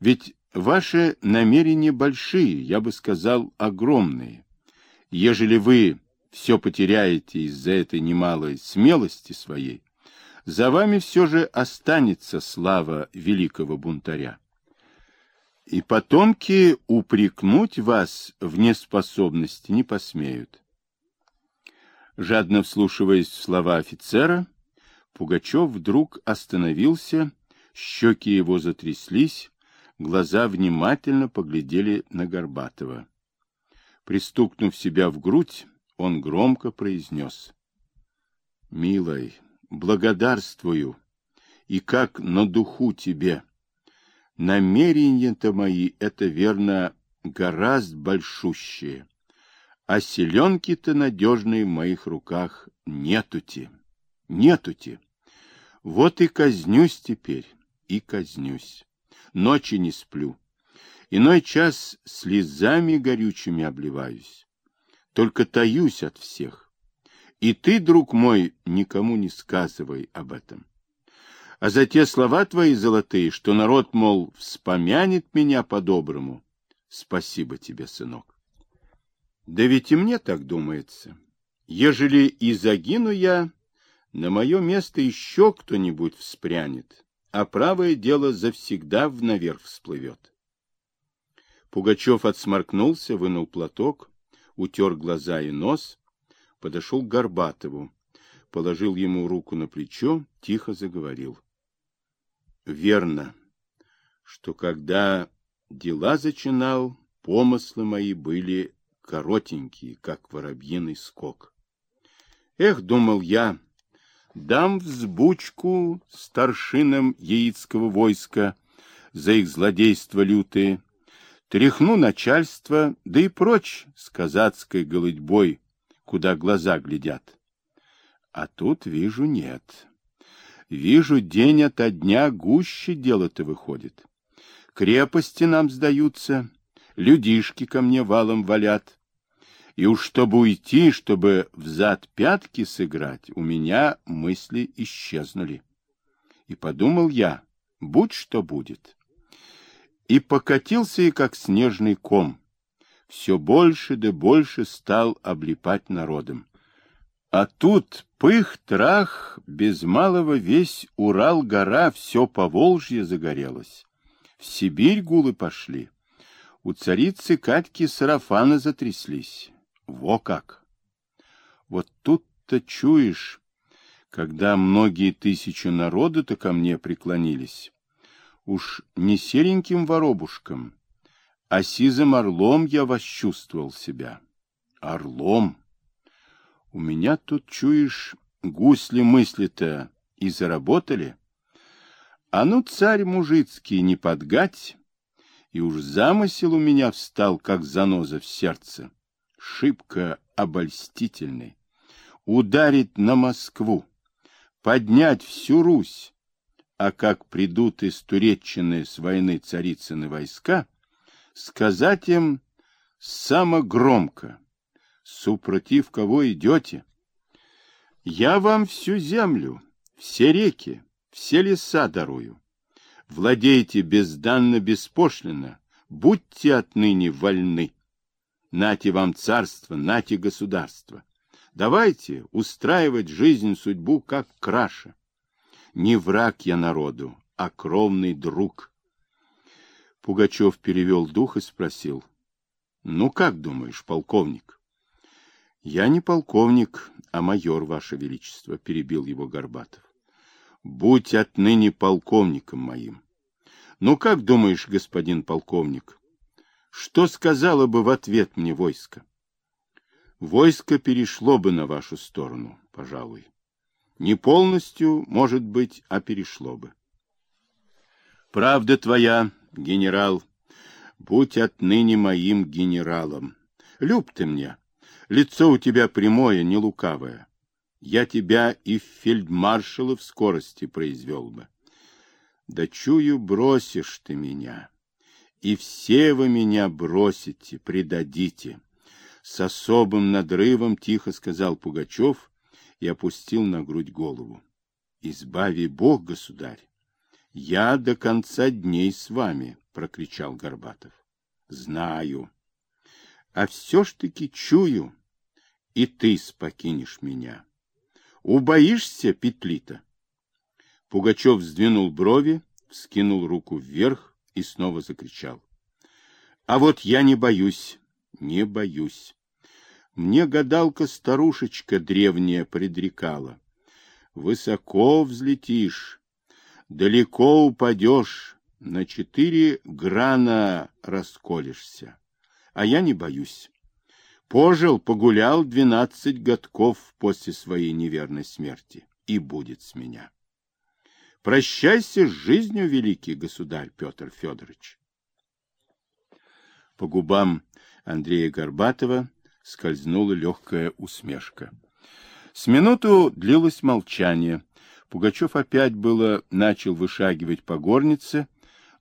Ведь ваши намерения большие, я бы сказал, огромные. Ежели вы все потеряете из-за этой немалой смелости своей, за вами все же останется слава великого бунтаря. И потомки упрекнуть вас в неспособности не посмеют. Жадно вслушиваясь в слова офицера, Пугачев вдруг остановился, щеки его затряслись, глаза внимательно поглядели на Горбатова. Пристукнув себя в грудь, он громко произнес. — Милой, благодарствую, и как на духу тебе. Намерения-то мои, это верно, гораздо большущие, а селенки-то надежные в моих руках нетути, нетути. Вот и казнюсь теперь, и казнюсь. Ночи не сплю. Иной час слезами горючими обливаюсь. Только таюсь от всех. И ты, друг мой, никому не сказывай об этом. А за те слова твои золотые, что народ, мол, вспомянет меня по-доброму, спасибо тебе, сынок. Да ведь и мне так думается. Ежели и загину я, на мое место еще кто-нибудь вспрянет, а правое дело завсегда в наверх всплывет. Пугачев отсморкнулся, вынул платок, утер глаза и нос, подошел к Горбатову, положил ему руку на плечо, тихо заговорил. Верно, что когда дела зачинал, помыслы мои были коротенькие, как воробьиный скок. Эх, думал я, дам взбучку старшинам яицкого войска за их злодейство лютые, тряхну начальство, да и прочь с казацкой голытьбой, куда глаза глядят. А тут вижу нет. Вижу, день ото дня гуще дело-то выходит. Крепости нам сдаются, людишки ко мне валом валят. И уж чтобы уйти, чтобы взад пятки сыграть, у меня мысли исчезнули. И подумал я, будь что будет. И покатился и как снежный ком. Все больше да больше стал облипать народом. А тут пых-трах, без малого весь Урал-гора, все по Волжье загорелось. В Сибирь гулы пошли. У царицы Катьки сарафаны затряслись. Во как! Вот тут-то чуешь, когда многие тысячи народу-то ко мне преклонились. Уж не сереньким воробушком, а сизым орлом я восчувствовал себя. Орлом! У меня тут, чуешь, гусли мысли-то и заработали. А ну, царь мужицкий, не подгать, и уж замысел у меня встал, как заноза в сердце, шибко обольстительный. Ударить на Москву, поднять всю Русь, а как придут из Туреччины с войны царицыны войска, сказать им самогромко — супротив кого идете? Я вам всю землю, все реки, все леса дарую. Владейте безданно-беспошлино, будьте отныне вольны. Нате вам царство, нате государство. Давайте устраивать жизнь, судьбу, как краше. Не враг я народу, а кровный друг. Пугачев перевел дух и спросил. — Ну, как думаешь, полковник? Я не полковник, а майор, ваше величество, перебил его Горбатов. Будь отныне полковником моим. Ну как думаешь, господин полковник, что сказала бы в ответ мне войско? Войско перешло бы на вашу сторону, пожалуй. Не полностью, может быть, а перешло бы. Правда твоя, генерал, будь отныне моим генералом. Люб ты мне, Лицо у тебя прямое, не лукавое. Я тебя и в фельдмаршалы в скорости произвел бы. Да чую, бросишь ты меня. И все вы меня бросите, предадите. С особым надрывом тихо сказал Пугачев и опустил на грудь голову. Избави Бог, государь. Я до конца дней с вами, прокричал Горбатов. Знаю. А все ж таки чую, и ты спокинешь меня. Убоишься, петлита? Пугачев сдвинул брови, вскинул руку вверх и снова закричал. А вот я не боюсь, не боюсь. Мне гадалка-старушечка древняя предрекала. Высоко взлетишь, далеко упадешь, на четыре грана расколешься. А я не боюсь. Пожил, погулял двенадцать годков после своей неверной смерти, и будет с меня. Прощайся с жизнью, великий государь Петр Федорович. По губам Андрея Горбатова скользнула легкая усмешка. С минуту длилось молчание. Пугачев опять было начал вышагивать по горнице,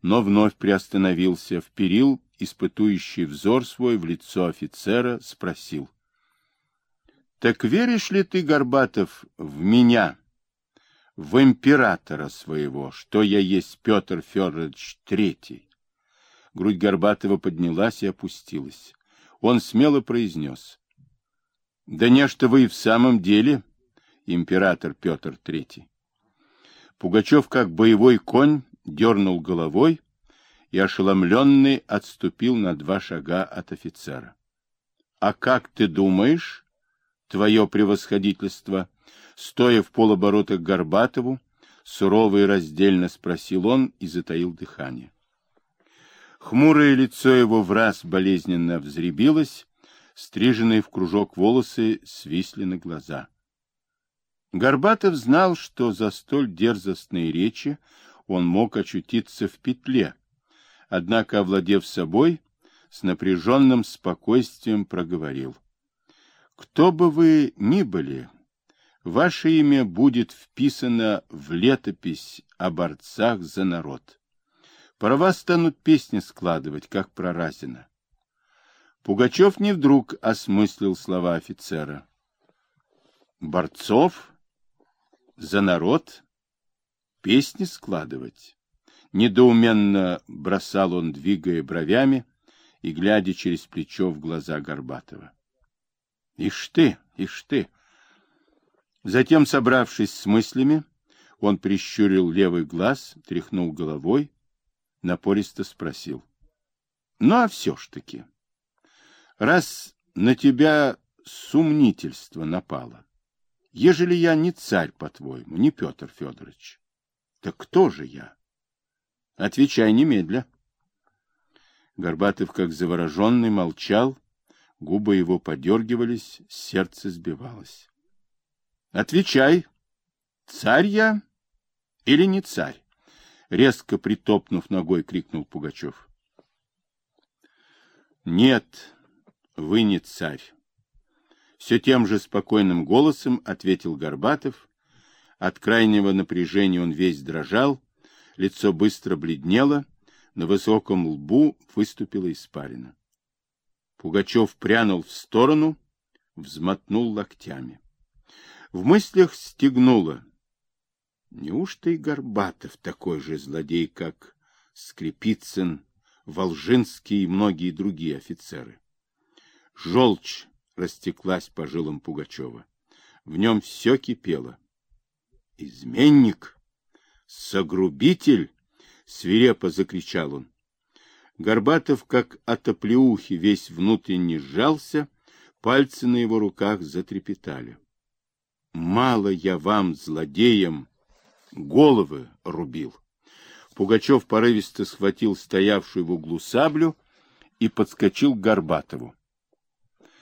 но вновь приостановился, вперил испытующий взор свой в лицо офицера, спросил. — Так веришь ли ты, Горбатов, в меня, в императора своего, что я есть Петр Федорович Третий? Грудь Горбатова поднялась и опустилась. Он смело произнес. — Да не что вы и в самом деле император Петр Третий. Пугачев, как боевой конь, дернул головой и, ошеломленный, отступил на два шага от офицера. — А как ты думаешь, твое превосходительство? Стоя в полоборота к Горбатову, сурово и раздельно спросил он и затаил дыхание. Хмурое лицо его в раз болезненно взребилось, стриженные в кружок волосы свисли на глаза. Горбатов знал, что за столь дерзостные речи он мог очутиться в петле, однако, овладев собой, с напряженным спокойствием проговорил. «Кто бы вы ни были, ваше имя будет вписано в летопись о борцах за народ. Про вас станут песни складывать, как про Разина. Пугачев не вдруг осмыслил слова офицера. Борцов? За народ? Песни складывать? Недоуменно бросал он, двигая бровями и глядя через плечо в глаза Горбатова. Ишь ты, ишь ты! Затем, собравшись с мыслями, он прищурил левый глаз, тряхнул головой напористо спросил. — Ну, а все ж таки, раз на тебя сумнительство напало, ежели я не царь, по-твоему, не Петр Федорович, так кто же я? Отвечай немедля. Горбатов, как завороженный, молчал, губы его подергивались, сердце сбивалось. — Отвечай, царь я или не царь? резко притопнув ногой, крикнул Пугачев. Нет, вы не царь. Все тем же спокойным голосом ответил Горбатов. От крайнего напряжения он весь дрожал, лицо быстро бледнело, на высоком лбу выступила испарина. Пугачев прянул в сторону, взмотнул локтями. В мыслях стегнуло, Неужто и Горбатов такой же злодей, как Скрипицын, Волжинский и многие другие офицеры? Желчь растеклась по жилам Пугачева. В нем все кипело. «Изменник! Согрубитель!» — свирепо закричал он. Горбатов, как от оплеухи, весь внутренне сжался, пальцы на его руках затрепетали. «Мало я вам, злодеям, головы рубил. Пугачев порывисто схватил стоявшую в углу саблю и подскочил к Горбатову.